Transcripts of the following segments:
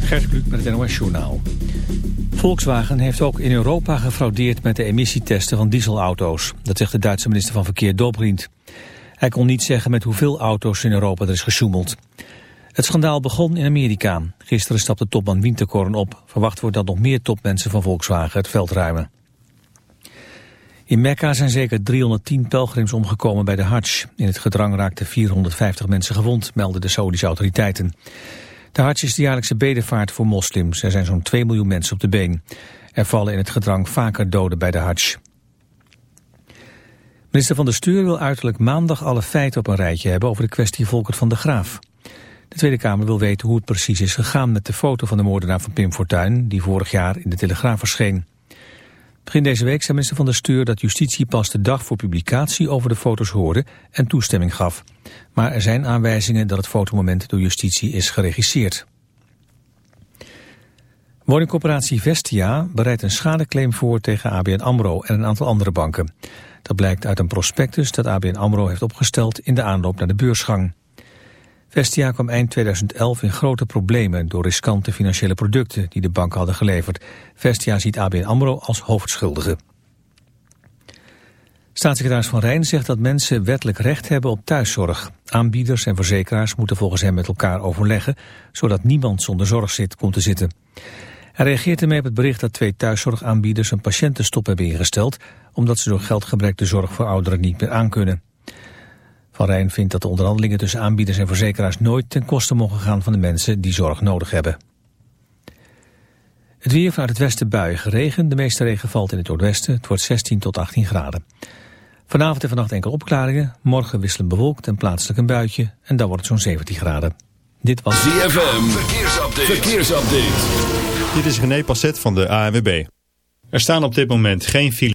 Gert met het NOS Journaal. Volkswagen heeft ook in Europa gefraudeerd met de emissietesten van dieselauto's. Dat zegt de Duitse minister van Verkeer Dobrindt. Hij kon niet zeggen met hoeveel auto's in Europa er is gesjoemeld. Het schandaal begon in Amerika. Gisteren stapte topman Winterkorn op. Verwacht wordt dat nog meer topmensen van Volkswagen het veld ruimen. In Mekka zijn zeker 310 pelgrims omgekomen bij de Hajj. In het gedrang raakten 450 mensen gewond, melden de Saudische autoriteiten. De Hajj is de jaarlijkse bedevaart voor moslims. Er zijn zo'n 2 miljoen mensen op de been. Er vallen in het gedrang vaker doden bij de Hajj. Minister van de Stuur wil uiterlijk maandag alle feiten op een rijtje hebben over de kwestie Volkert van de Graaf. De Tweede Kamer wil weten hoe het precies is gegaan met de foto van de moordenaar van Pim Fortuyn, die vorig jaar in de Telegraaf verscheen. Begin deze week zei minister van de Stuur dat justitie pas de dag voor publicatie over de foto's hoorde en toestemming gaf. Maar er zijn aanwijzingen dat het fotomoment door justitie is geregisseerd. Woningcorporatie Vestia bereidt een schadeclaim voor tegen ABN AMRO en een aantal andere banken. Dat blijkt uit een prospectus dat ABN AMRO heeft opgesteld in de aanloop naar de beursgang. Vestia kwam eind 2011 in grote problemen door riskante financiële producten die de banken hadden geleverd. Vestia ziet ABN AMRO als hoofdschuldige. Staatssecretaris Van Rijn zegt dat mensen wettelijk recht hebben op thuiszorg. Aanbieders en verzekeraars moeten volgens hem met elkaar overleggen, zodat niemand zonder zorg zit, komt te zitten. Hij reageert ermee op het bericht dat twee thuiszorgaanbieders een patiëntenstop hebben ingesteld, omdat ze door geldgebrek de zorg voor ouderen niet meer aankunnen. Van Rijn vindt dat de onderhandelingen tussen aanbieders en verzekeraars nooit ten koste mogen gaan van de mensen die zorg nodig hebben. Het weer vanuit het westen buien geregen. De meeste regen valt in het noordwesten. Het wordt 16 tot 18 graden. Vanavond en vannacht enkele opklaringen. Morgen wisselen bewolkt en plaatselijk een buitje. En dan wordt het zo'n 17 graden. Dit was ZFM. Verkeersupdate. Verkeersupdate. Dit is René Passet van de ANWB. Er staan op dit moment geen files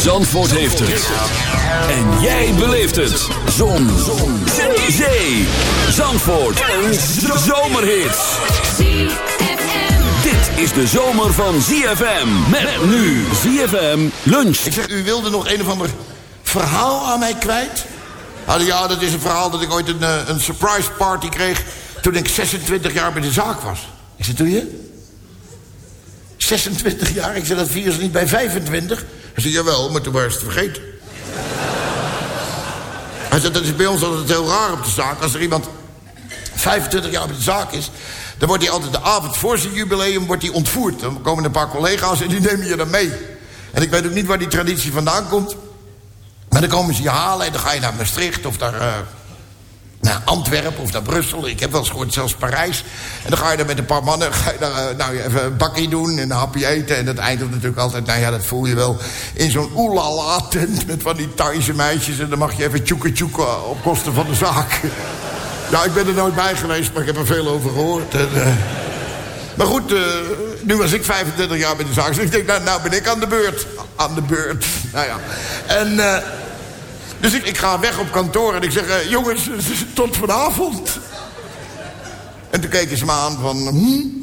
Zandvoort heeft het. En jij beleeft het. Zon. Zon. Zee. Zandvoort. Een zomerhit. Dit is de zomer van ZFM. Met nu ZFM Lunch. Ik zeg, u wilde nog een of ander verhaal aan mij kwijt? ja, dat is een verhaal dat ik ooit een, eh, een surprise party kreeg... toen ik 26 jaar bij de zaak was. Ik zeg, doe je? 26 jaar? Ik zeg, dat vier ze niet bij 25... Hij zei, jawel, maar toen was het vergeten. Hij zei, dat is bij ons altijd heel raar op de zaak. Als er iemand 25 jaar op de zaak is... dan wordt hij altijd de avond voor zijn jubileum wordt hij ontvoerd. Dan komen een paar collega's en die nemen je dan mee. En ik weet ook niet waar die traditie vandaan komt. Maar dan komen ze je halen en dan ga je naar Maastricht of naar... Naar Antwerpen of naar Brussel. Ik heb wel eens gehoord, zelfs Parijs. En dan ga je daar met een paar mannen ga je daar, eh, nou, even een bakkie doen en een hapje eten. En dat eindigt natuurlijk altijd, nou ja, dat voel je wel... in zo'n oelala-tent met van die Thaise meisjes. En dan mag je even tjoeken tjoeken op kosten van de zaak. Ja, ik ben er nooit bij geweest, maar ik heb er veel over gehoord. En, uh... Maar goed, uh, nu was ik 25 jaar bij de zaak. Dus ik denk, nou, nou ben ik aan de beurt. Aan de beurt. Nou ja. En... Dus ik, ik ga weg op kantoor en ik zeg, uh, jongens, tot vanavond. En En toen keken ze me aan van... Hm?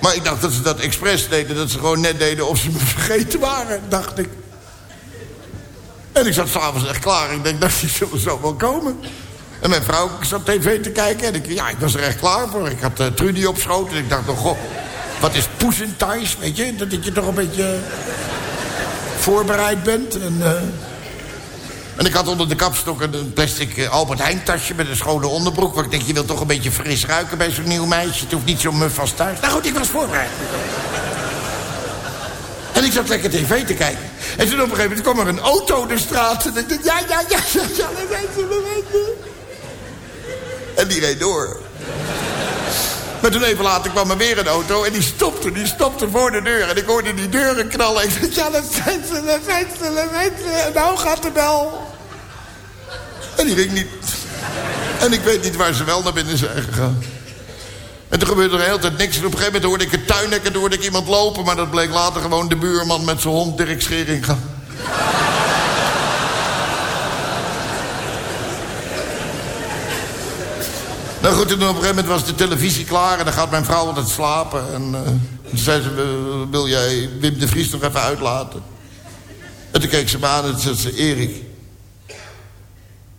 Maar ik dacht dat ze dat expres deden. Dat ze gewoon net deden of ze me vergeten waren, dacht ik. En ik zat s'avonds echt klaar. Ik denk, dat die zullen zo wel komen. En mijn vrouw zat tv te kijken. En ik, ja, ik was er echt klaar voor. Ik had uh, Trudy op schoot. En ik dacht, oh god, wat is poes in weet je? Dat je toch een beetje voorbereid bent. En, en ik had onder de kapstok een plastic uh, Albert Heijn tasje met een schone onderbroek. Want ik denk, je wilt toch een beetje fris ruiken bij zo'n nieuw meisje. Het hoeft niet zo muf als thuis. Nou goed, ik was voorbereid. En ik zat lekker tv te kijken. En toen op een gegeven moment kwam er een auto de straat. En ik dacht, ja, ja, ja, ja, ja, we weten, we weten. En die reed door. Maar toen even later kwam er weer een auto en die stopte, die stopte voor de deur. En ik hoorde die deuren knallen. Ik zei, ja, dat zijn ze, dat zijn ze, dat zijn ze. En nou gaat de bel. En die ging niet. En ik weet niet waar ze wel naar binnen zijn gegaan. En toen gebeurde er heel tijd niks. En op een gegeven moment hoorde ik het tuinhek en hoorde ik iemand lopen. Maar dat bleek later gewoon de buurman met zijn hond Dirk Schering gaan. Nou goed, en op een gegeven moment was de televisie klaar... en dan gaat mijn vrouw altijd slapen. En uh, toen zei ze, wil jij Wim de Vries nog even uitlaten? En toen keek ze me aan en zei ze... Erik,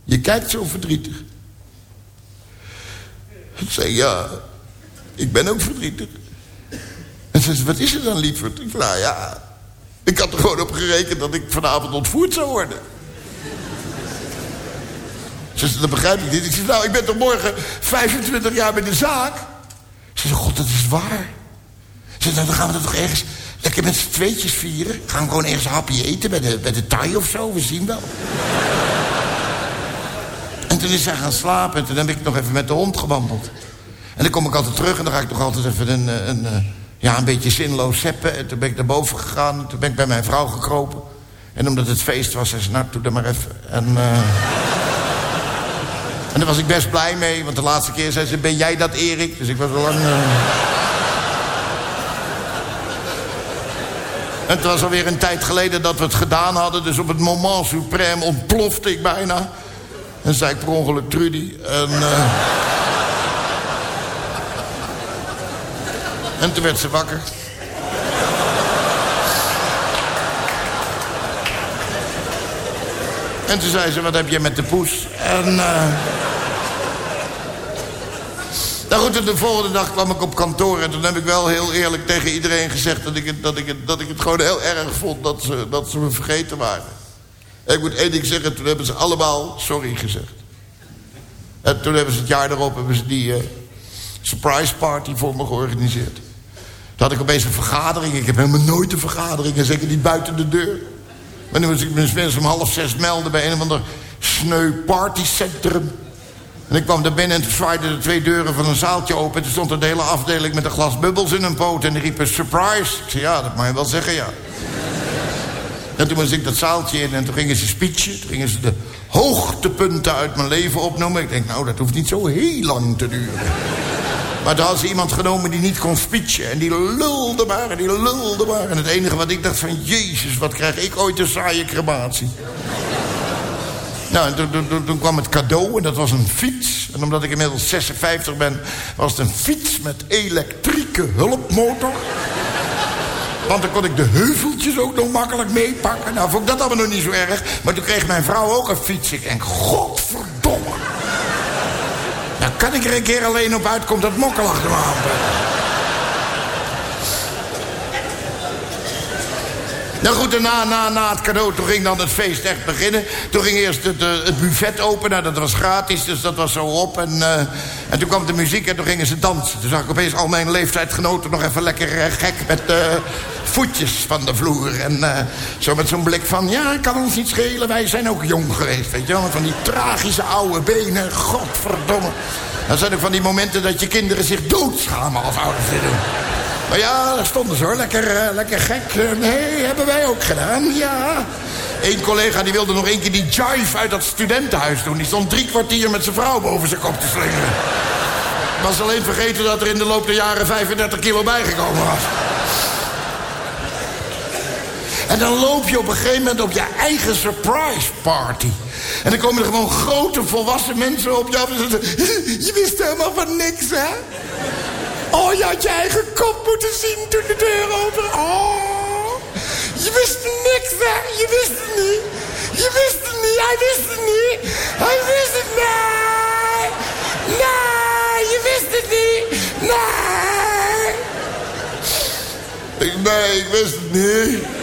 je kijkt zo verdrietig. Ik zei, ja, ik ben ook verdrietig. En ze zei, wat is er dan, lieverd? Ik zei, nou ja, ik had er gewoon op gerekend... dat ik vanavond ontvoerd zou worden. Ze zei, dat begrijp ik niet. Ik zei, nou, ik ben toch morgen 25 jaar bij de zaak? Ze zei, god, dat is waar. Ze zei, nou, dan gaan we dat toch ergens lekker met z'n tweetjes vieren. Gaan we gewoon ergens een hapje eten bij de, bij de Thai of zo. We zien wel. En toen is zij gaan slapen. En toen heb ik nog even met de hond gewandeld. En dan kom ik altijd terug en dan ga ik toch altijd even een, een, een ja, een beetje zinloos zeppen. En toen ben ik naar boven gegaan. En toen ben ik bij mijn vrouw gekropen. En omdat het feest was, zei ze, nou, doe dat maar even. En... Uh... En daar was ik best blij mee, want de laatste keer zei ze... ben jij dat, Erik? Dus ik was al lang... Uh... En het was alweer een tijd geleden dat we het gedaan hadden... dus op het moment suprême ontplofte ik bijna. En zei ik per ongeluk Trudy. En, uh... en toen werd ze wakker. En toen zei ze, wat heb je met de poes? En... Uh... Nou goed, de volgende dag kwam ik op kantoor... en toen heb ik wel heel eerlijk tegen iedereen gezegd... dat ik het, dat ik het, dat ik het gewoon heel erg vond dat ze, dat ze me vergeten waren. Ik moet één ding zeggen, toen hebben ze allemaal sorry gezegd. En toen hebben ze het jaar erop hebben ze die uh, surprise party voor me georganiseerd. Toen had ik opeens een vergadering. Ik heb helemaal nooit een vergadering, en zeker niet buiten de deur. Maar nu moest ik me om half zes melden bij een of ander sneu partycentrum. En ik kwam daar binnen en toen zwaaiden de twee deuren van een zaaltje open. En toen stond er de hele afdeling met een glas bubbels in een poot. En die riepen surprise. Ik zei, ja, dat mag je wel zeggen, ja. En toen moest ik dat zaaltje in en toen gingen ze speechen. Toen gingen ze de hoogtepunten uit mijn leven opnoemen. Ik denk, nou, dat hoeft niet zo heel lang te duren. Maar toen hadden ze iemand genomen die niet kon speechen. En die lulde maar en die lulde maar. En het enige wat ik dacht van... Jezus, wat krijg ik ooit een saaie crematie. nou, toen, toen, toen, kwam het cadeau en dat was een fiets. En omdat ik inmiddels 56 ben... was het een fiets met elektrieke hulpmotor. Want dan kon ik de heuveltjes ook nog makkelijk meepakken. Nou, vond ik dat allemaal nog niet zo erg. Maar toen kreeg mijn vrouw ook een fiets. Ik denk, godverdomme. Nou, kan ik er een keer alleen op uit, komt dat mokkel achter. Nou goed, na, na, het cadeau, toen ging dan het feest echt beginnen. Toen ging eerst het, uh, het buffet open, nou, dat was gratis, dus dat was zo op. En, uh, en toen kwam de muziek en toen gingen ze dansen. Toen zag ik opeens al mijn leeftijdgenoten nog even lekker uh, gek met voetjes van de vloer. En zo met zo'n blik van, ja, kan ons niet schelen, wij zijn ook jong geweest, weet je wel. Van die tragische oude benen, godverdomme. Dat zijn ook van die momenten dat je kinderen zich doodschamen als ouders te doen. Maar ja, daar stonden ze hoor. Lekker, uh, lekker gek. Uh, nee, hebben wij ook gedaan, ja. Eén collega die wilde nog één keer die jive uit dat studentenhuis doen. Die stond drie kwartier met zijn vrouw boven zijn kop te slingeren. Was alleen vergeten dat er in de loop der jaren 35 kilo bijgekomen was. En dan loop je op een gegeven moment op je eigen surprise party. En dan komen er gewoon grote volwassen mensen op je af en zeggen... Je wist helemaal van niks, hè? Oh, je had je eigen kop moeten zien toen de deur open... Oh, je wist niks, hè? Je wist het niet. Je wist het niet, hij wist het niet. Hij wist het niet. Nee, je wist het niet. Nee. Ik, nee, ik wist het niet.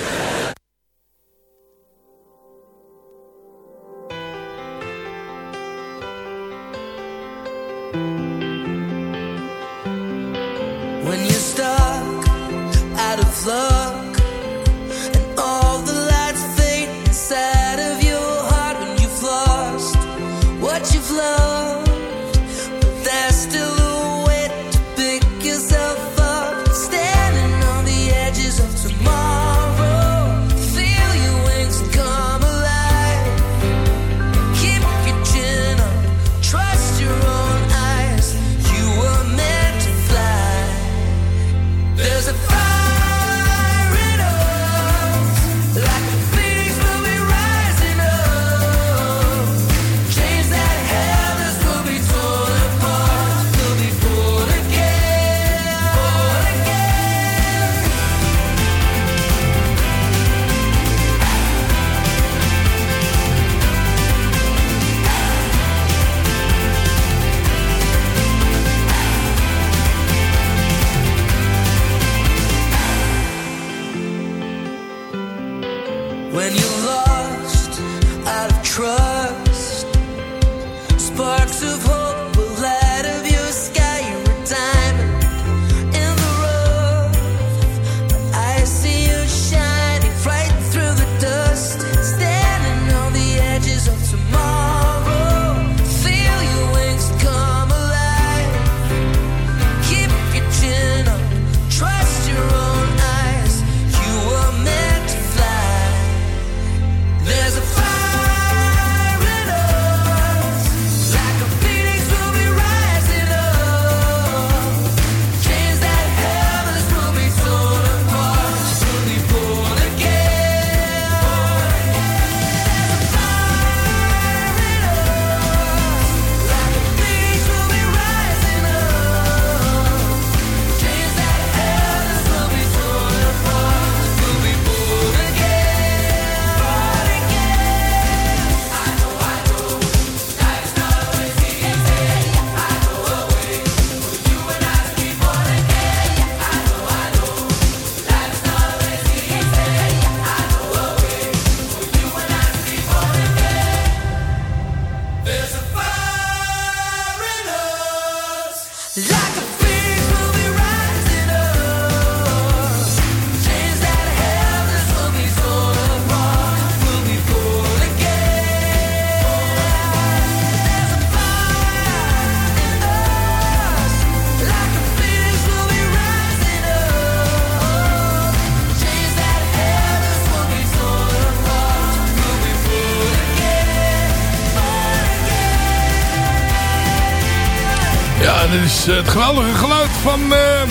Het geweldige geluid van, eh,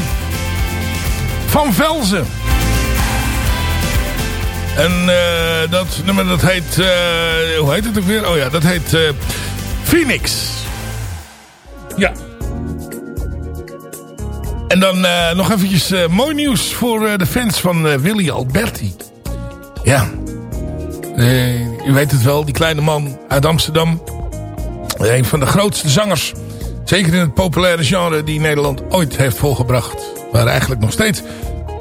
van Velzen. En eh, dat nummer dat heet... eh, hoe heet het ook weer? Oh ja, dat heet Phoenix. Ja. En dan nog eventjes mooi nieuws voor de fans van Willy Alberti. Ja. U weet het wel, die kleine man uit Amsterdam. Een van de grootste zangers. Zeker in het populaire genre die Nederland ooit heeft volgebracht. Waar eigenlijk nog steeds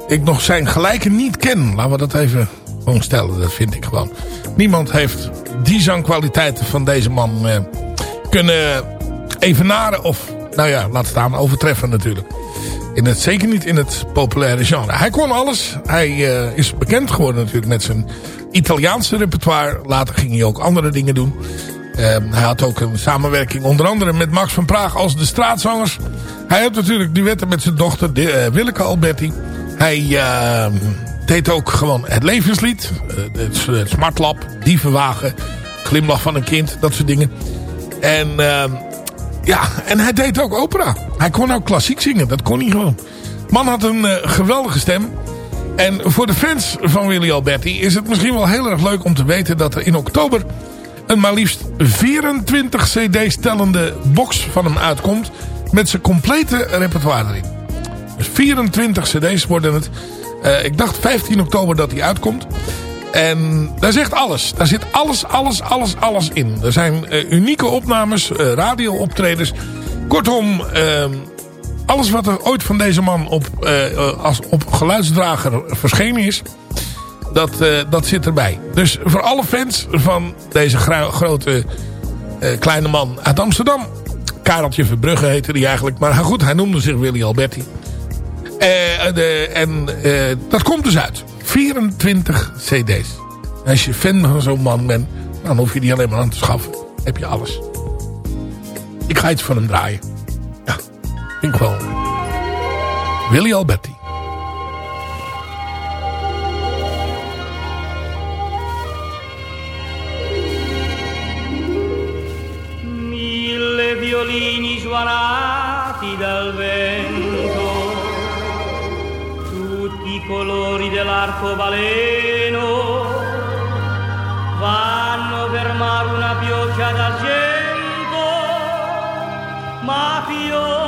ik nog zijn gelijke niet ken. Laten we dat even gewoon stellen. Dat vind ik gewoon. Niemand heeft die zangkwaliteiten van deze man eh, kunnen evenaren. Of, nou ja, laat staan, overtreffen natuurlijk. In het, zeker niet in het populaire genre. Hij kon alles. Hij eh, is bekend geworden natuurlijk met zijn Italiaanse repertoire. Later ging hij ook andere dingen doen. Eh, hij had ook een samenwerking onder andere met Max van Praag als de straatzangers. Hij had natuurlijk duetten met zijn dochter eh, Willeke Alberti. Hij eh, deed ook gewoon het levenslied. eh, het, het smartlap, dievenwagen, glimlach van een kind, dat soort dingen. En ehm, ja, en hij deed ook opera. Hij kon ook klassiek zingen, dat kon hij gewoon. Man had een eh, geweldige stem. En voor de fans van Willy Alberti is het misschien wel heel erg leuk om te weten dat er in oktober een maar liefst 24 cd's tellende box van hem uitkomt. Met zijn complete repertoire erin. Dus 24 cd's worden het. Eh, ik dacht 15 oktober dat hij uitkomt. En daar zegt alles. Daar zit alles, alles, alles, alles in. Er zijn eh, unieke opnames, uh, radio-optredens. Kortom, alles wat er ooit van deze man op, als, op geluidsdrager verschenen is... Dat, eh, dat zit erbij. Dus voor alle fans van deze gro- grote eh, kleine man uit Amsterdam... Kareltje Verbrugge heette hij eigenlijk. Maar goed, hij noemde zich Willy Alberti. Eh, en dat komt dus uit. 24 cd's. Als je fan van zo'n man bent, dan hoef je die alleen maar aan te schaffen. Heb je alles. Ik ga iets van hem draaien. Ja, ik wel. Willy Alberti. Suonati dal vento, tutti i colori dell'arcobaleno vanno a fermare una pioggia d'argento, ma piove,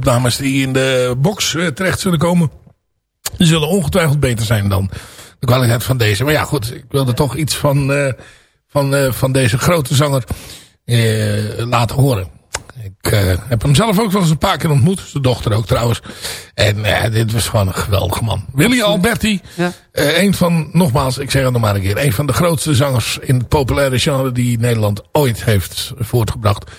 opnames die in de box eh, terecht zullen komen... die zullen ongetwijfeld beter zijn dan de kwaliteit van deze. Maar ja, goed, ik wilde toch iets van, eh, van, eh, van deze grote zanger laten horen. Ik eh, heb hem zelf ook wel eens een paar keer ontmoet. Zijn dochter ook trouwens. En eh, dit was gewoon een geweldige man. Willy Alberti. Ja. eh, een van, nogmaals, ik zeg het nog maar een keer. Een van de grootste zangers in het populaire genre die Nederland ooit heeft voortgebracht.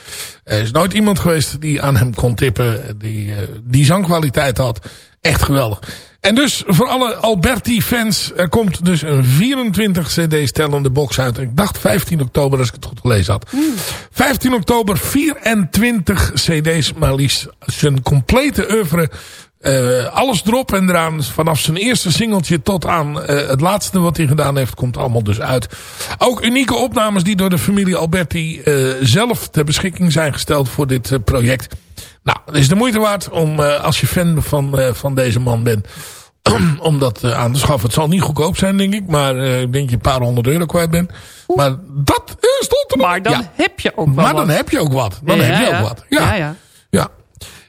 Er is nooit iemand geweest die aan hem kon tippen. Die, die zangkwaliteit had. Echt geweldig. En dus voor alle Alberti-fans. Er komt dus een 24 cd's tellende box uit. Ik dacht 15 oktober als ik het goed gelezen had. 15 oktober 24 cd's. Maar liefst zijn complete oeuvre. eh, alles erop en eraan. Vanaf zijn eerste singeltje tot aan eh, het laatste wat hij gedaan heeft. Komt allemaal dus uit. Ook unieke opnames die door de familie Alberti eh, zelf ter beschikking zijn gesteld voor dit project. Nou, het is de moeite waard om eh, als je fan van, eh, van deze man bent. om dat eh, aan te schaffen. Het zal niet goedkoop zijn denk ik. Maar ik denk je een paar honderd euro kwijt bent. Maar dat stond er. Maar dan Ja. heb je ook wel Maar wat. dan heb je ook wat. Dan Ja, heb je ja. ook wat. Ja. Ja, ja.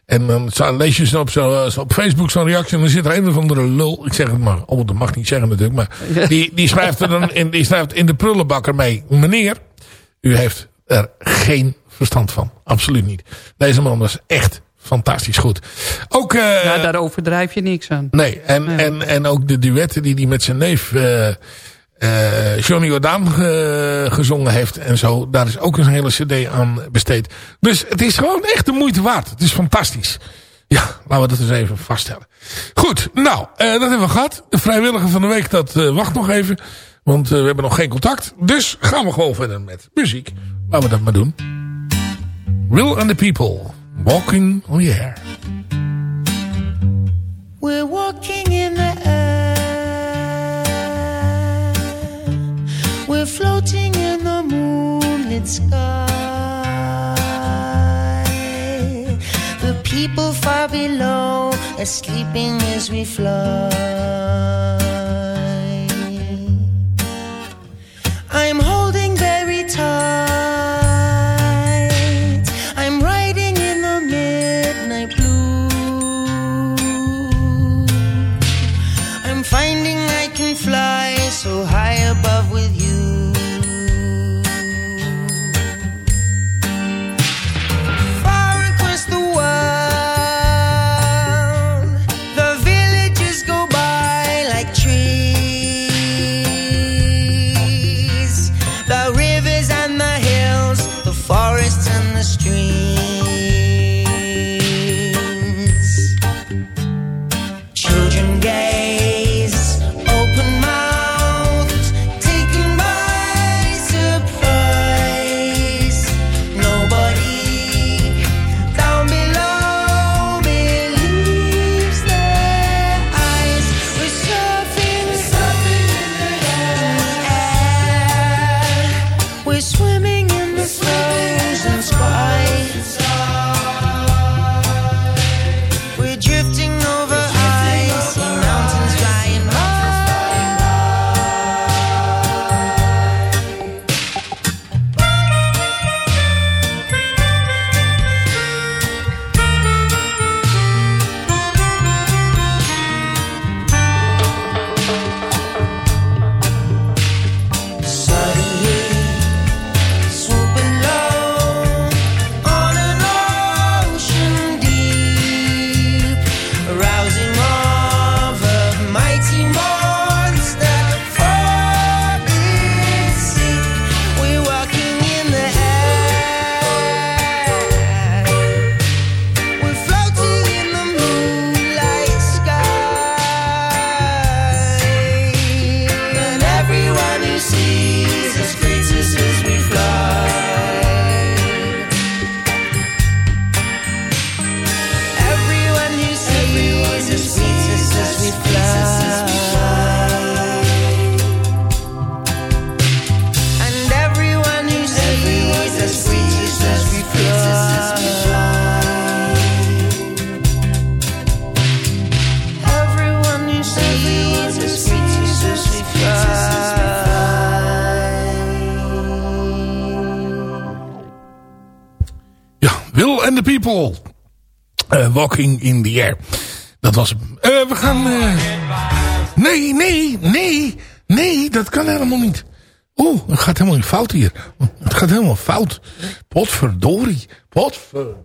En dan lees je zo op, zo, zo op Facebook zo'n reactie. En dan zit er een of andere lul. Ik zeg het maar. Oh, dat mag niet zeggen natuurlijk. Maar die, die schrijft er dan in, die schrijft in de prullenbakker mee. Meneer, u heeft er geen verstand van. Absoluut niet. Deze man was echt fantastisch goed. Ook, eh, Ja, daar overdrijf je niks aan. Nee, en, Nee. en, en ook de duetten die hij met zijn neef eh eh, Johnny Jordaan gezongen heeft en zo. Daar is ook een hele cd aan besteed. Dus het is gewoon echt de moeite waard. Het is fantastisch. Ja, laten we dat eens even vaststellen. Goed, nou, dat hebben we gehad. De vrijwilliger van de week, dat wacht nog even. Want we hebben nog geen contact. Dus gaan we gewoon verder met muziek. Laten we dat maar doen. Will and the People. Walking on the Air. We're walking in the air. We're floating in the moonlit sky. The people far below are sleeping as we fly. In the Air. Dat was hem. Eh, we gaan... eh, Nee, nee, nee, nee, dat kan helemaal niet. Oeh, het gaat helemaal fout hier. Het gaat helemaal fout. Potverdorie. Potverdorie.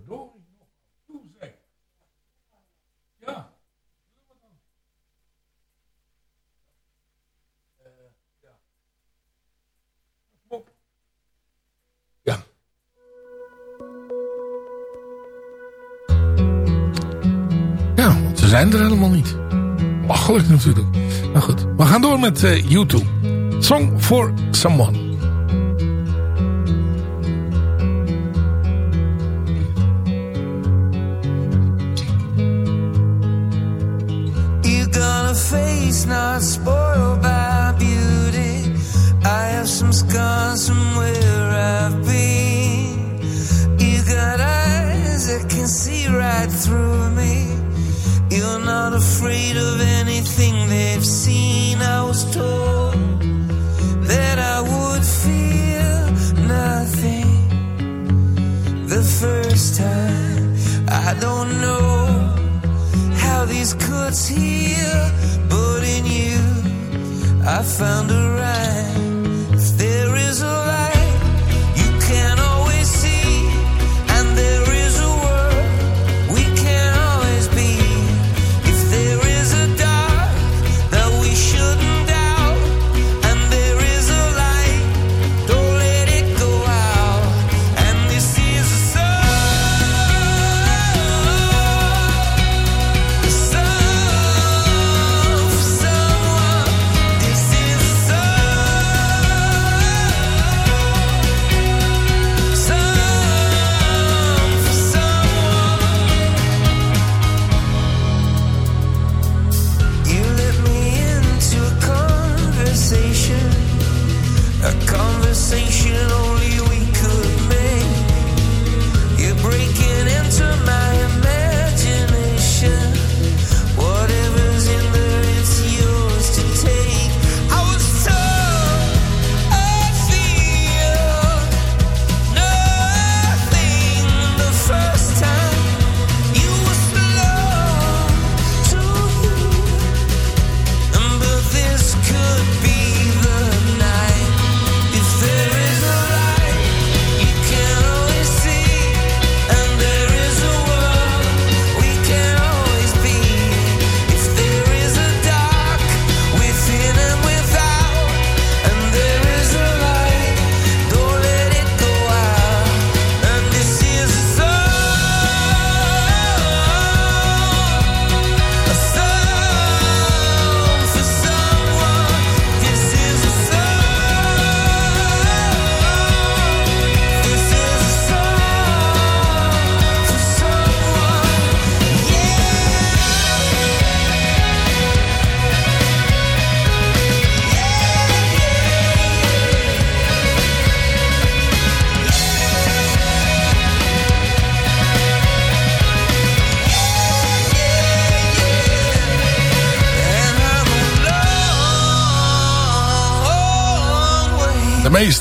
Ze zijn er helemaal niet. Lachelijk natuurlijk. Maar goed, we gaan door met eh U2. Song for Someone. You got a face not spoiled by beauty. I have some scars from where I've been. You got eyes that can see right through afraid of anything they've seen. I was told that I would feel nothing the first time I don't know how these cuts heal, but in you I found a rhyme.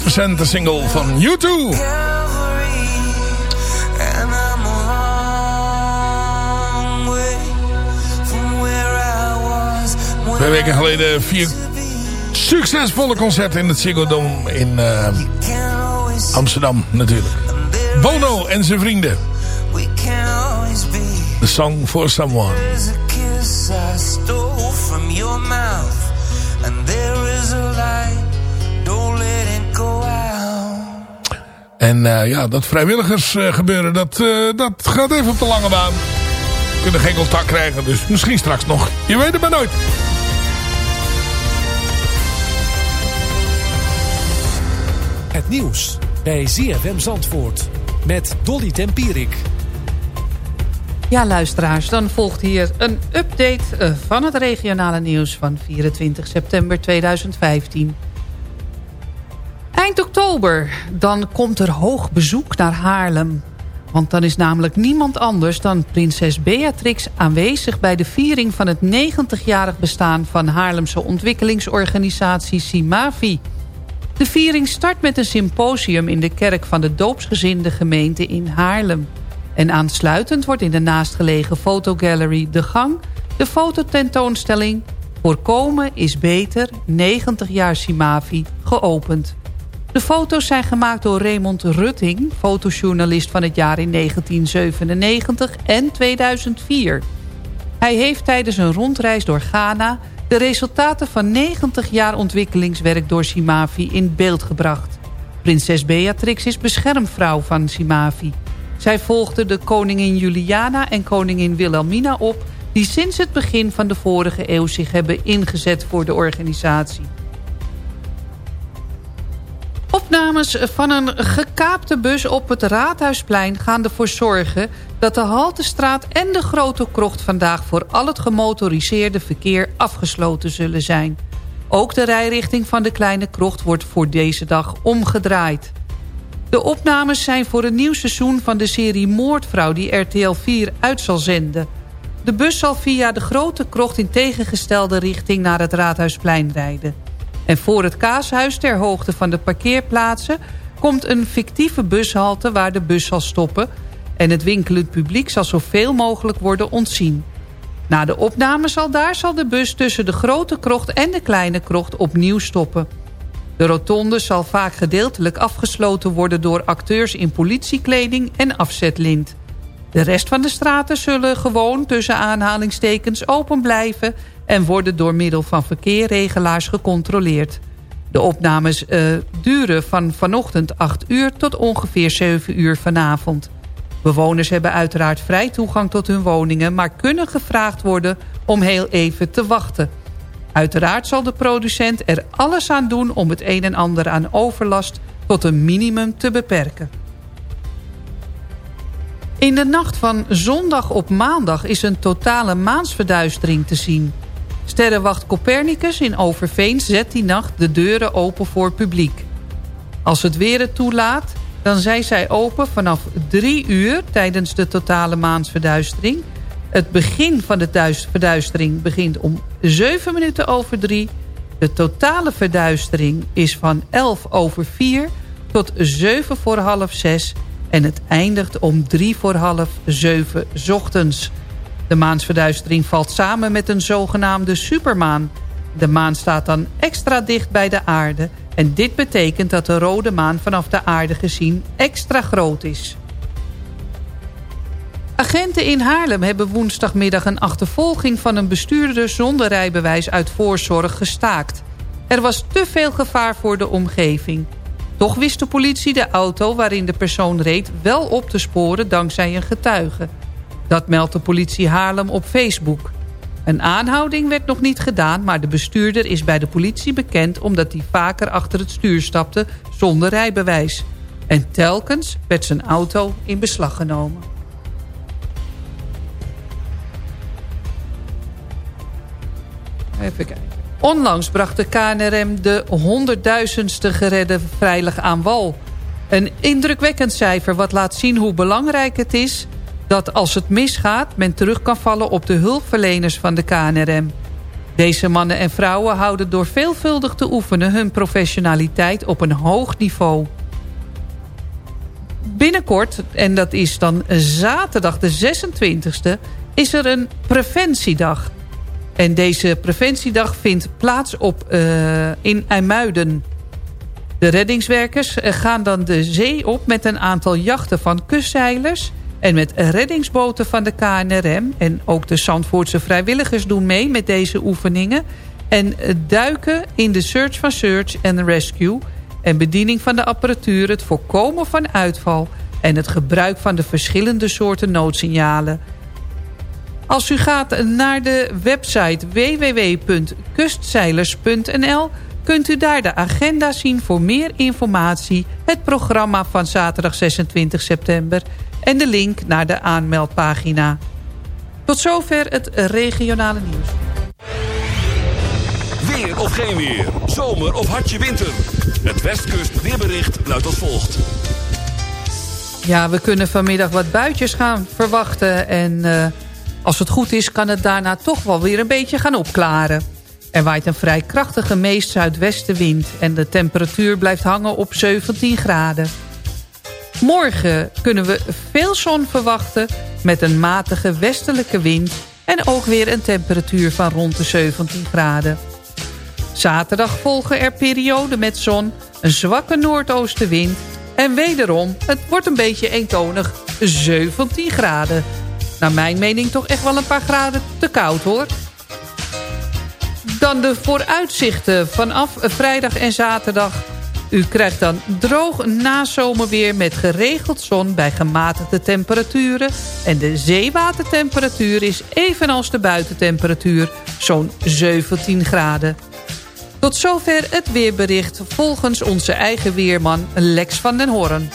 100% single van U2. Twee weken geleden vier succesvolle concerten in het Ziggo Dome in eh, Amsterdam natuurlijk. Bono en zijn vrienden. The Song for Someone. En eh, ja, dat vrijwilligers eh, gebeuren, dat, eh, dat gaat even op de lange baan. We kunnen geen contact krijgen, dus misschien straks nog. Je weet het maar nooit. Het nieuws bij ZFM Zandvoort met Dolly Tempierik. Ja, luisteraars, dan volgt hier een update van het regionale nieuws van 24 september 2015. Eind oktober, dan komt er hoog bezoek naar Haarlem. Want dan is namelijk niemand anders dan prinses Beatrix aanwezig... bij de viering van het 90-jarig bestaan van Haarlemse ontwikkelingsorganisatie Simavi. De viering start met een symposium in de kerk van de doopsgezinde gemeente in Haarlem. En aansluitend wordt in de naastgelegen fotogallery De Gang... de fototentoonstelling Voorkomen is beter, 90 jaar Simavi, geopend. De foto's zijn gemaakt door Raymond Rutting, fotojournalist van het jaar in 1997 en 2004. Hij heeft tijdens een rondreis door Ghana de resultaten van 90 jaar ontwikkelingswerk door Simavi in beeld gebracht. Prinses Beatrix is beschermvrouw van Simavi. Zij volgde de koningin Juliana en koningin Wilhelmina op... die sinds het begin van de vorige eeuw zich hebben ingezet voor de organisatie. Opnames van een gekaapte bus op het Raadhuisplein gaan ervoor zorgen... dat de Haltestraat en de Grote Krocht vandaag voor al het gemotoriseerde verkeer afgesloten zullen zijn. Ook de rijrichting van de Kleine Krocht wordt voor deze dag omgedraaid. De opnames zijn voor een nieuw seizoen van de serie Moordvrouw die RTL 4 uit zal zenden. De bus zal via de Grote Krocht in tegengestelde richting naar het Raadhuisplein rijden. En voor het kaashuis ter hoogte van de parkeerplaatsen... komt een fictieve bushalte waar de bus zal stoppen... en het winkelend publiek zal zoveel mogelijk worden ontzien. Na de opname zal daar zal de bus tussen de grote krocht en de kleine krocht opnieuw stoppen. De rotonde zal vaak gedeeltelijk afgesloten worden door acteurs in politiekleding en afzetlint. De rest van de straten zullen gewoon tussen aanhalingstekens open blijven... en worden door middel van verkeerregelaars gecontroleerd. De opnames uh, duren van vanochtend 8 uur tot ongeveer 7 uur vanavond. Bewoners hebben uiteraard vrij toegang tot hun woningen... maar kunnen gevraagd worden om heel even te wachten. Uiteraard zal de producent er alles aan doen... om het een en ander aan overlast tot een minimum te beperken. In de nacht van zondag op maandag is een totale maansverduistering te zien. Sterrenwacht Copernicus in Overveen zet die nacht de deuren open voor publiek. Als het weer het toelaat, dan zijn zij open vanaf drie uur tijdens de totale maansverduistering. Het begin van de verduistering begint om 7 minuten over 3. De totale verduistering is van 11 over 4 tot 7 voor half 6 en het eindigt om drie voor half zeven ochtends. De maansverduistering valt samen met een zogenaamde supermaan. De maan staat dan extra dicht bij de aarde... en dit betekent dat de rode maan vanaf de aarde gezien extra groot is. Agenten in Haarlem hebben woensdagmiddag een achtervolging van een bestuurder zonder rijbewijs uit voorzorg gestaakt. Er was te veel gevaar voor de omgeving. Toch wist de politie de auto waarin de persoon reed wel op te sporen dankzij een getuige. Dat meldt de politie Haarlem op Facebook. Een aanhouding werd nog niet gedaan, maar de bestuurder is bij de politie bekend... omdat hij vaker achter het stuur stapte zonder rijbewijs. En telkens werd zijn auto in beslag genomen. Even kijken. Onlangs bracht de KNRM de honderdduizendste geredde veilig aan wal. Een indrukwekkend cijfer wat laat zien hoe belangrijk het is... dat als het misgaat men terug kan vallen op de hulpverleners van de KNRM. Deze mannen en vrouwen houden door veelvuldig te oefenen... hun professionaliteit op een hoog niveau. Binnenkort, en dat is dan zaterdag de 26e... is er een preventiedag... En deze preventiedag vindt plaats op, uh, in IJmuiden. De reddingswerkers eh, gaan dan de zee op met een aantal jachten van kustzeilers... en met reddingsboten van de KNRM. En ook de Zandvoortse vrijwilligers doen mee met deze oefeningen... en eh, duiken in de search van search en rescue... en bediening van de apparatuur, het voorkomen van uitval... en het gebruik van de verschillende soorten noodsignalen... Als u gaat naar de website www.kustzeilers.nl kunt u daar de agenda zien voor meer informatie... het programma van zaterdag 26 september... en de link naar de aanmeldpagina. Tot zover het regionale nieuws. Weer of geen weer, zomer of hartje winter. Het Westkust weerbericht luidt als volgt. Ja, we kunnen vanmiddag wat buitjes gaan verwachten... en uh, als het goed is, kan het daarna toch wel weer een beetje gaan opklaren. Er waait een vrij krachtige meest zuidwestenwind... en de temperatuur blijft hangen op 17 graden. Morgen kunnen we veel zon verwachten... met een matige westelijke wind... en ook weer een temperatuur van rond de 17 graden. Zaterdag volgen er perioden met zon, een zwakke noordoostenwind... en wederom, het wordt een beetje eentonig, 17 graden naar mijn mening toch echt wel een paar graden te koud hoor. Dan de vooruitzichten vanaf vrijdag en zaterdag. U krijgt dan droog nazomerweer met geregeld zon bij gematigde temperaturen. En de zeewatertemperatuur is evenals de buitentemperatuur zo'n 17 graden. Tot zover het weerbericht volgens onze eigen weerman Lex van den Hoorn.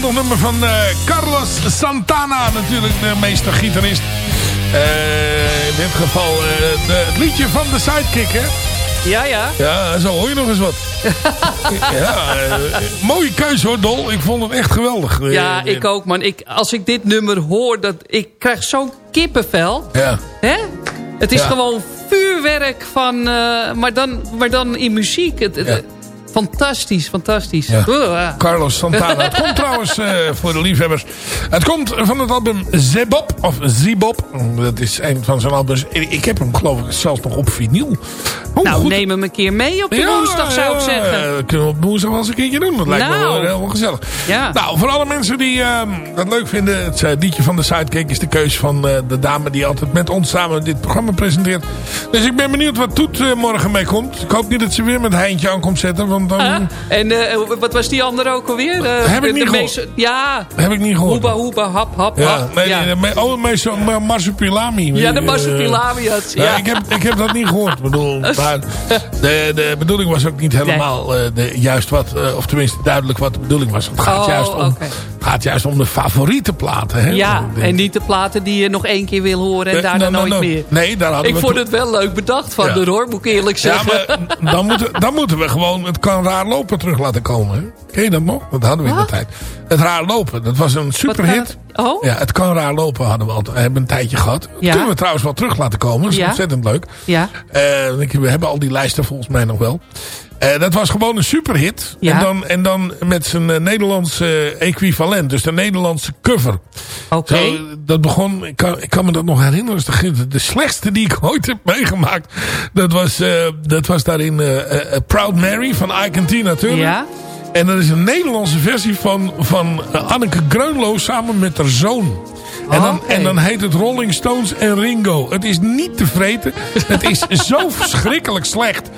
Geweldig nummer van eh, Carlos Santana, natuurlijk de meestergitarist. Eh in dit geval eh, de, het liedje van de Sidekick, hè? Ja, ja. Ja, zo hoor je nog eens wat. ja, mooie keuze hoor, Dol. Ik vond het echt geweldig. Ja, ik ook, man. Ik, als ik dit nummer hoor, dat, ik krijg zo'n kippenvel. Ja. Hè? Het is Ja. gewoon vuurwerk van... maar, dan, maar dan in muziek. Het, het- Ja. Fantastisch, fantastisch. Ja. Oeh, ah. Carlos Santana. Het komt trouwens eh, voor de liefhebbers. Het komt van het album Zebop. Of Zibop. Dat is een van zijn albums. Ik heb hem geloof ik zelfs nog op vinyl. Hoe nou, goed- neem hem een keer mee op de Ja, woensdag, zou ik zeggen. eh, kunnen we op woensdag wel eens een keertje doen. Dat lijkt me Nou. wel heel gezellig. Ja. Nou, voor alle mensen die eh, dat leuk vinden. Het eh, liedje van de Sidekick is de keus van de dame die altijd met ons samen dit programma presenteert. Dus ik ben benieuwd wat Toet morgen mee komt. Ik hoop niet dat ze weer met Heintje aan komt zetten. Want dan Huh? En eh, wat was die andere ook alweer? Eh, Heb ik niet gehoord. Ja, heb ik niet gehoord. hoeba, hoeba, hap, hap, Ja, hap. nee, ja. nee, oh, maar marsupilami. Ja, de Eh, marsupilami had- ja, ja. ik, heb, ik heb dat niet gehoord. Ik bedoel, de, de bedoeling was ook niet helemaal eh, de, juist wat, eh, of tenminste duidelijk wat de bedoeling was. Het gaat, Oh, juist, om. Het gaat juist om de favoriete platen. Hè? Ja, De- en niet de platen die je nog één keer wil horen en Eh, daarna nou, nou, nooit nou. meer. Nee, daar hadden Ik we vond het wel leuk bedacht van Ja. de hoor, moet ik eerlijk Ja, zeggen. maar dan moeten, dan moeten we gewoon het kan raar lopen terug laten komen. Hè? Ken je dat nog? Dat hadden we in de tijd. Het raar lopen, dat was een superhit. oh? Ja, het kan raar lopen hadden we altijd. hebben een tijdje gehad. Dat Ja. kunnen we trouwens wel terug laten komen. Dat is Ja. ontzettend leuk. Ja. Eh, we hebben al die lijsten volgens mij nog wel. Eh, dat was gewoon een superhit. Ja. En, dan, en dan met zijn eh, Nederlandse equivalent. Dus de Nederlandse cover. Oké. Dat begon, ik kan, ik kan me dat nog herinneren. Dat de, de slechtste die ik ooit heb meegemaakt. Dat was, eh, dat was daarin eh, eh, eh, Proud Mary van Ike Tina natuurlijk. Ja. En er is een Nederlandse versie van, van eh, Anneke Greunlo samen met haar zoon. En dan, Oké. en dan heet het Rolling Stones en Ringo. Het is niet te vreten. Het is zo verschrikkelijk slecht.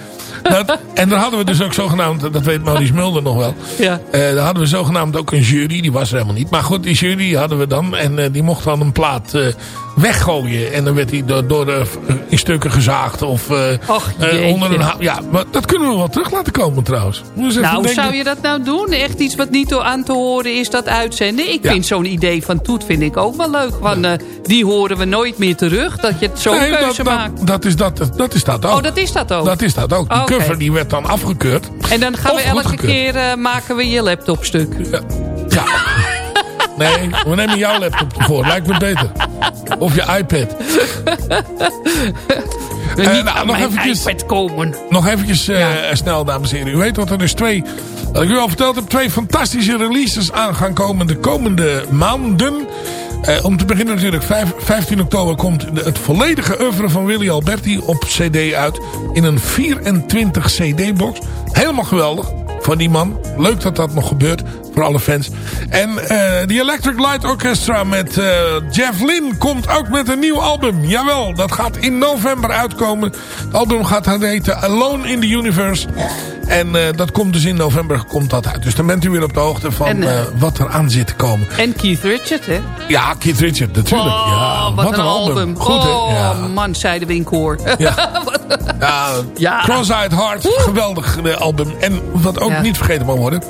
Dat, en daar hadden we dus ook zogenaamd, dat weet Maurice Mulder nog wel. Ja. Eh, daar hadden we zogenaamd ook een jury, die was er helemaal niet. Maar goed, die jury hadden we dan. En eh, die mocht dan een plaat eh, weggooien. En dan werd hij door, door eh, in stukken gezaagd. Of eh, Och, eh, onder een Ja, maar dat kunnen we wel terug laten komen trouwens. Even Nou, zou je dat nou doen? Echt iets wat niet aan te horen is, dat uitzenden? Ik Ja. vind zo'n idee van Toet vind ik ook wel leuk. Want die horen we nooit meer terug. Dat je het zo'n Nee, keuze dat, maakt. dat, dat, is dat, dat is dat ook. Oh, dat is dat ook? Dat is dat ook. Die Oké. cover die werd dan afgekeurd. En dan gaan we elke keer maken we je laptop stuk. Ja. Nee, we nemen jouw laptop ervoor. Lijkt me beter. Of je iPad. We Eh, nou, nog eventjes- iPad komen. Nog eventjes eh, snel, dames en heren. U weet wat er dus twee... Wat ik u al verteld heb. Twee fantastische releases aan gaan komen de komende maanden. Eh, om te beginnen natuurlijk. vijf- 15 oktober komt de- het volledige oeuvre van Willy Alberti op cd uit. In een 24 cd-box. Helemaal geweldig. Van die man. Leuk dat dat nog gebeurt. Voor alle fans. En eh de Electric Light Orchestra met eh, Jeff Lynne komt ook met een nieuw album. Jawel, dat gaat in november uitkomen. Het album gaat heten Alone in the Universe. En eh, dat komt dus in november komt dat uit. Dus dan bent u weer op de hoogte van En, eh, eh, wat er aan zit te komen. En Keith Richard, hè? Ja, Keith Richard natuurlijk. Oh, ja, wat, een album. Goed, hè? oh, Ja. man, zeiden we in koor. Ja. Ja, Ja. Cross-Eyed Heart, geweldig eh, album. En wat ook niet vergeten mag worden,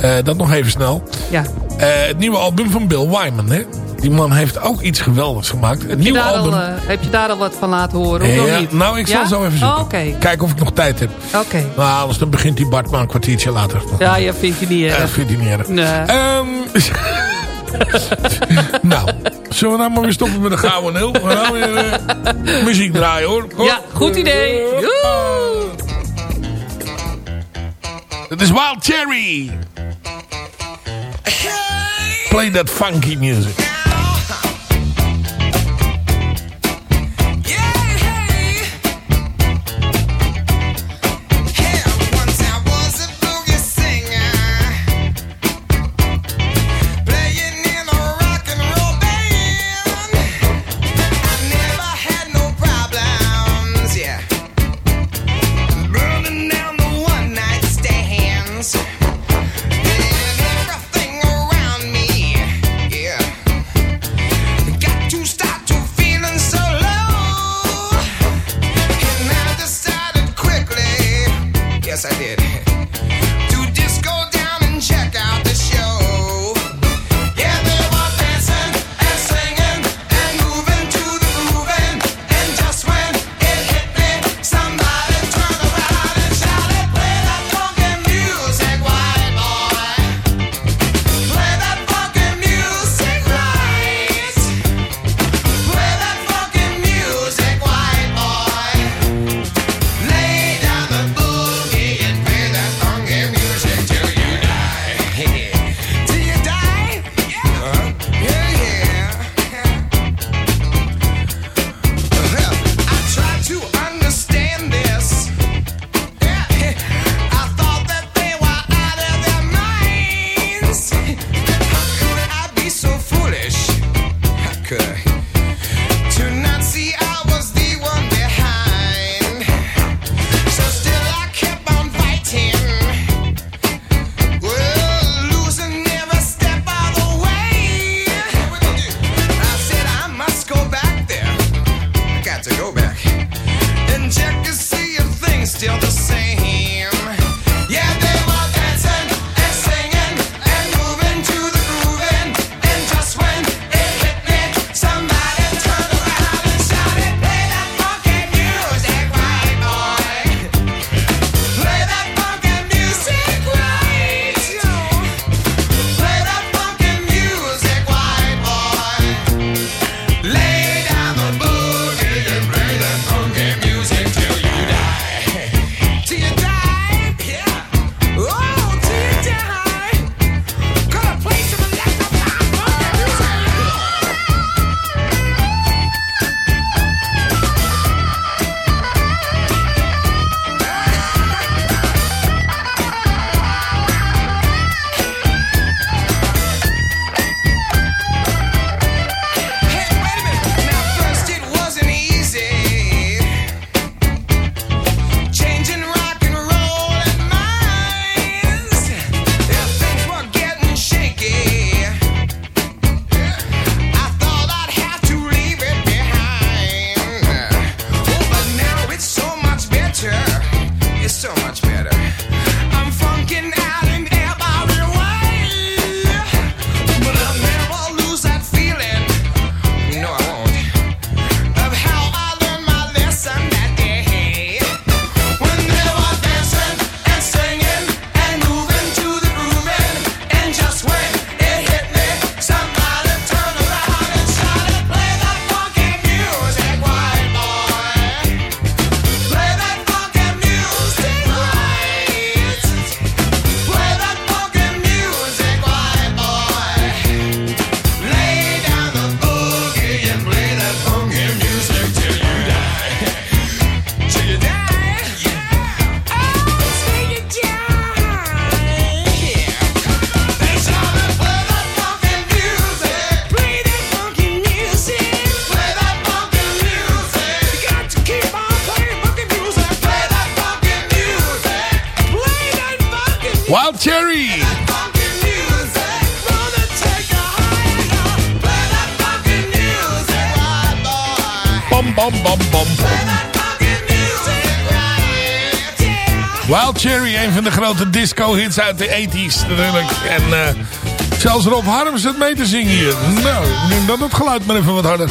eh, dat nog even snel. ja. Eh, het nieuwe album van Bill Wyman. Hè? Die man heeft ook iets geweldigs gemaakt. Het Heb je, nieuwe daar album. al, eh, heb je daar al wat van laten horen? Of nog Ja, niet? nou, ik zal Ja? zo even zoeken. Oh. Kijken of ik nog tijd heb. Oké. Nou, anders dan begint die Bart maar een kwartiertje later. Ja, ja, vind je niet erg. vindt hij niet erg. Nee. Ehm, nou, zullen we nou maar weer stoppen met de gouden nul? We weer eh, muziek draaien hoor. Kom. Ja, goed idee. Het is Wild Cherry. Play that funky music. Disco-hits uit de 80s natuurlijk. En eh, zelfs Rob Harms het mee te zingen hier. Nou, denk dat het geluid maar even wat harder.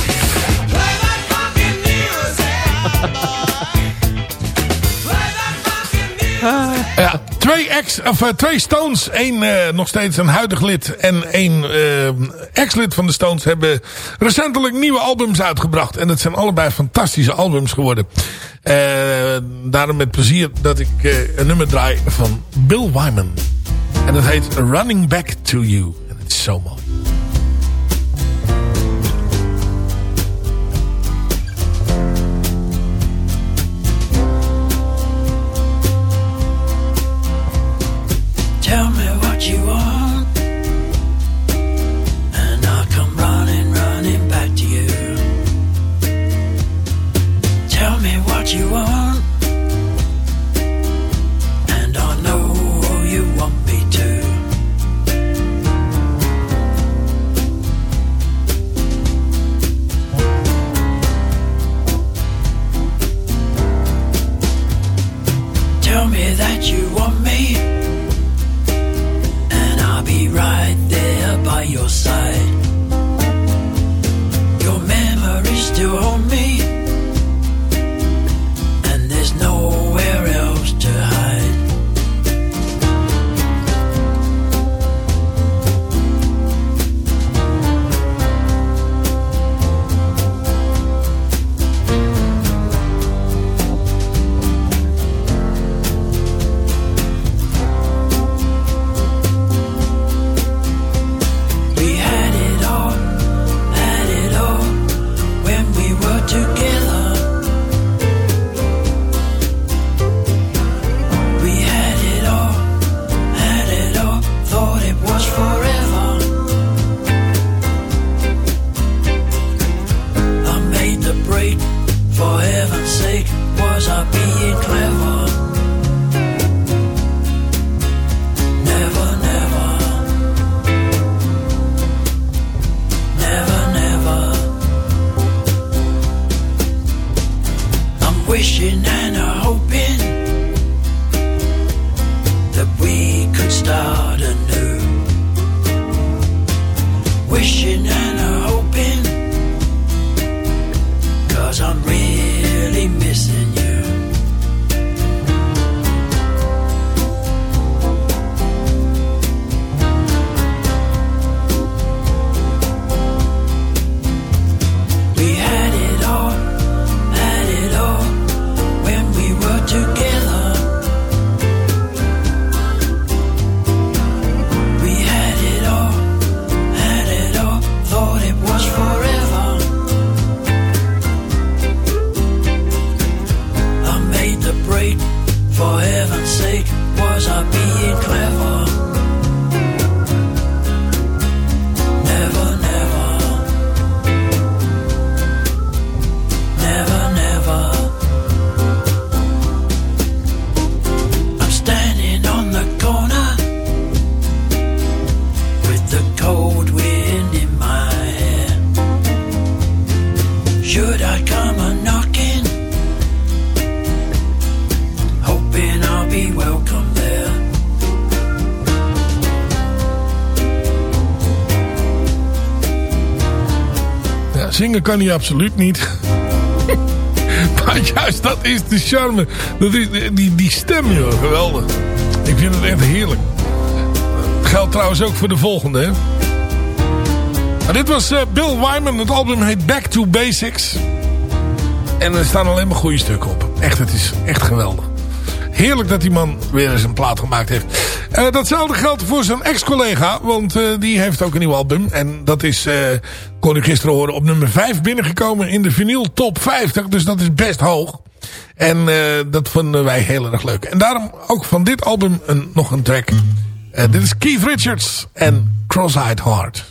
Of, eh, twee Stones, één eh, nog steeds een huidig lid en één eh, ex-lid van de Stones hebben recentelijk nieuwe albums uitgebracht. En het zijn allebei fantastische albums geworden. Daarom met plezier dat ik een nummer draai van Bill Wyman. En dat heet Running Back to You. En het is zo mooi. You want, missing you. Kan hij absoluut niet. maar juist dat is de charme. Dat is, die, die stem, joh, geweldig. Ik vind het echt heerlijk. Geldt trouwens ook voor de volgende, hè. Maar dit was eh, Bill Wyman. Het album heet Back to Basics. En er staan alleen maar goede stukken op. Echt, het is echt geweldig. Heerlijk dat die man weer eens een plaat gemaakt heeft. Eh, datzelfde geldt voor zijn ex-collega. Want eh, die heeft ook een nieuw album. En dat is, kon ik gisteren horen, op nummer 5 binnengekomen in de vinyl top 50. Dus dat is best hoog. En eh, dat vonden wij heel erg leuk. En daarom ook van dit album een, nog een track. Eh, dit is Keith Richards en Cross-Eyed Heart.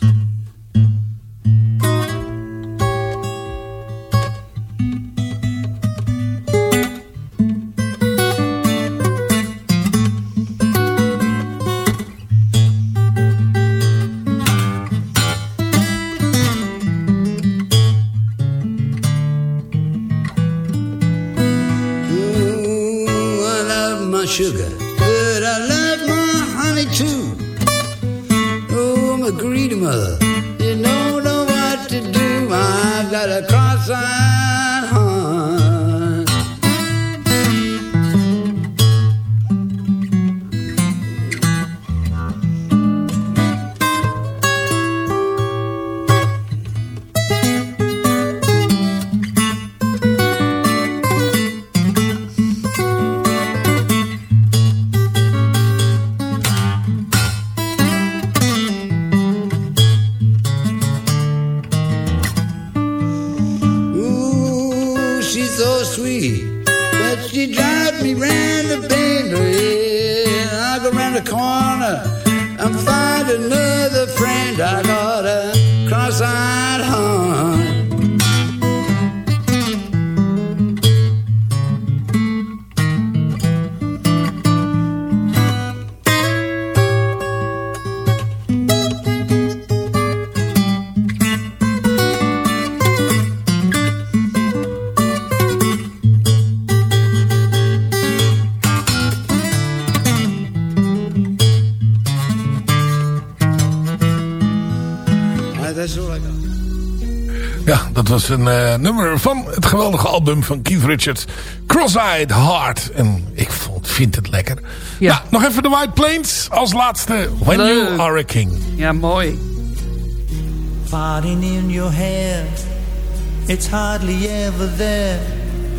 Een eh, nummer van het geweldige album van Keith Richards. Cross-Eyed Heart. En ik vond, vind het lekker. Ja. nog even de White Plains als laatste. When You. Are a King. Ja, mooi. Farting in your hair, it's hardly ever there.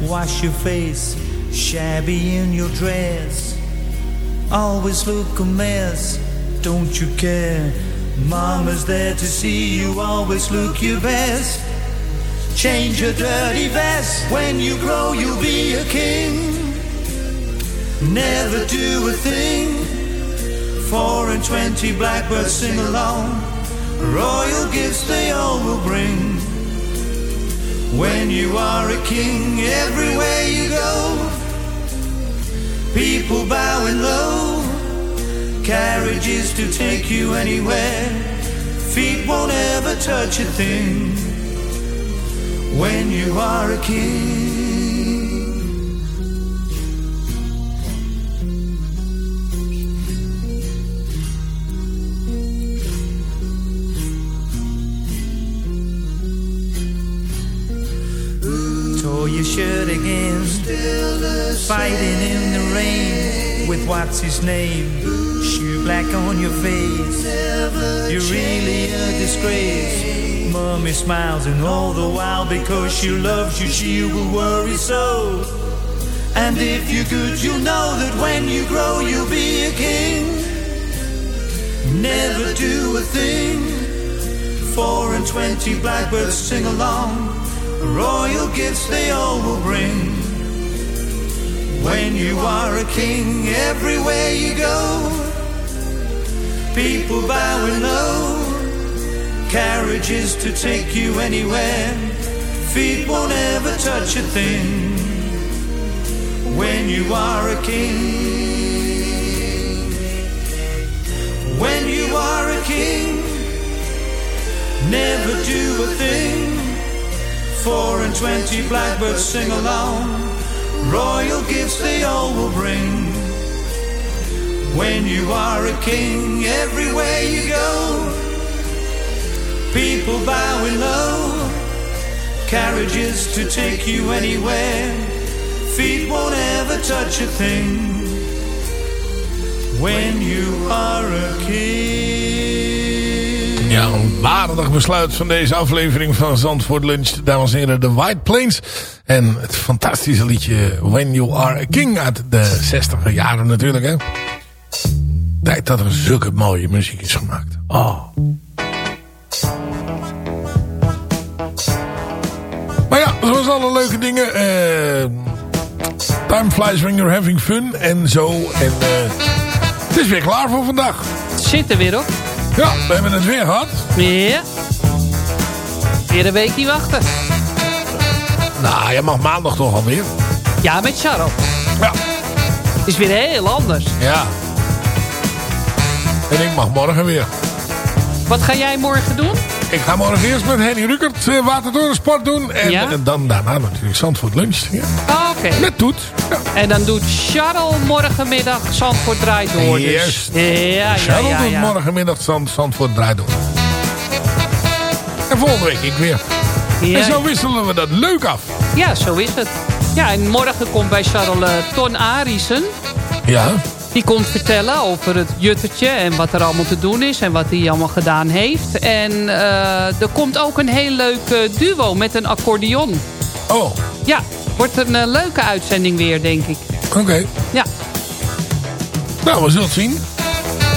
Wash your face, shabby in your dress. Always look a mess, don't you care? Mama's there to see you, always look your best. Change your dirty vest, when you grow you'll be a king. Never do a thing, four and twenty blackbirds sing along. Royal gifts they all will bring. When you are a king, everywhere you go, people bowing low. Carriages to take you anywhere. Feet won't ever touch a thing. When you are a king. Tore your shirt again, fighting in the rain with what's his name? Shoe black on your face. You're really a disgrace. Mummy smiles, and all the while because she loves you, she will worry so. And if you're good, you'll know that when you grow, you'll be a king. Never do a thing. Four and twenty blackbirds sing along. Royal gifts they all will bring. When you are a king, everywhere you go, people bowing low. Carriages to take you anywhere. Feet won't ever touch a thing. When you are a king. When you are a king, never do a thing. Four and twenty blackbirds sing along. Royal gifts they all will bring. When you are a king, everywhere you go, people bowing low. Carriages to take you anywhere. Feet won't ever touch a thing. When you are a king. Ja, een waardig besluit van deze aflevering van Zandvoort Lunch. Dames en heren, de White Plains. En het fantastische liedje When You Are a King uit de 60 jaren natuurlijk. Hè. Tijd dat er zulke mooie muziek is gemaakt. Oh. Ja, zoals alle leuke dingen. eh, time flies when you're having fun. En zo. En eh, het is weer klaar voor vandaag. Zit er weer op. Ja, we hebben het weer gehad. Ja. Weer een weekje wachten. Nou, je mag maandag toch alweer. Ja, met Charles. Ja. Is weer heel anders. Ja. En ik mag morgen weer. Wat ga jij morgen doen? Ik ga morgen eerst met Henny Rukert uh, Watertorensport doen. En, Ja? en dan daarna natuurlijk Zandvoort Lunch. Ja. Ah, Oké. Met Toet. En dan doet Charles morgenmiddag Zandvoort draait door. Dus. Ja, ja, Charles doet morgenmiddag Zand, Zandvoort draait door. En volgende week ik weer. En zo wisselen we dat leuk af. Ja, zo is het. Ja, en morgen komt bij Charles eh, Ton Arissen. Ja. Die komt vertellen over het juttertje en wat er allemaal te doen is en wat hij allemaal gedaan heeft. En eh, er komt ook een heel leuk eh, duo met een accordeon. Oh. Ja, wordt een eh, leuke uitzending weer, denk ik. Oké. Ja. Nou, we zullen het zien.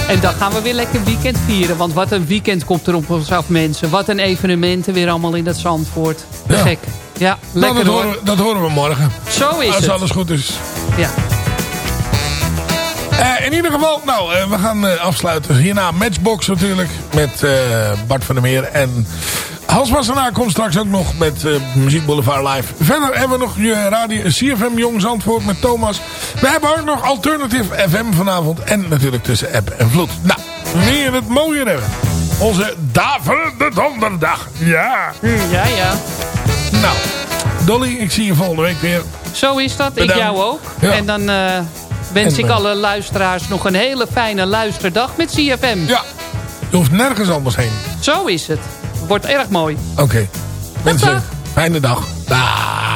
En dan gaan we weer lekker weekend vieren. Want wat een weekend komt er op ons af, mensen. Wat een evenementen weer allemaal in het Zandvoort. Ja. gek. Ja, Nou, lekker dat, hoor. horen, we- dat horen we morgen. Zo is Als het. alles goed is. Ja. Eh, in ieder geval, nou, eh, we gaan eh, afsluiten. Hierna Matchbox natuurlijk. Met Bart van der Meer. En Hans Wassenaar komt straks ook nog met Muziek Boulevard Live. Verder hebben we nog je radio CFM Jong Zandvoort met Thomas. We hebben ook nog Alternative FM vanavond. En natuurlijk tussen app en vloed. Nou, weer het mooie hebben. Onze daverende donderdag. Ja. Ja, ja. Nou, Dolly, ik zie je volgende week weer. Zo is dat. Bedankt. Ik jou ook. Ja. En dan wens En, ik eh, alle luisteraars nog een hele fijne luisterdag met CFM. Ja. Je hoeft nergens anders heen. Zo is het. Wordt erg mooi. Oké. Mensen, fijne dag. Dag.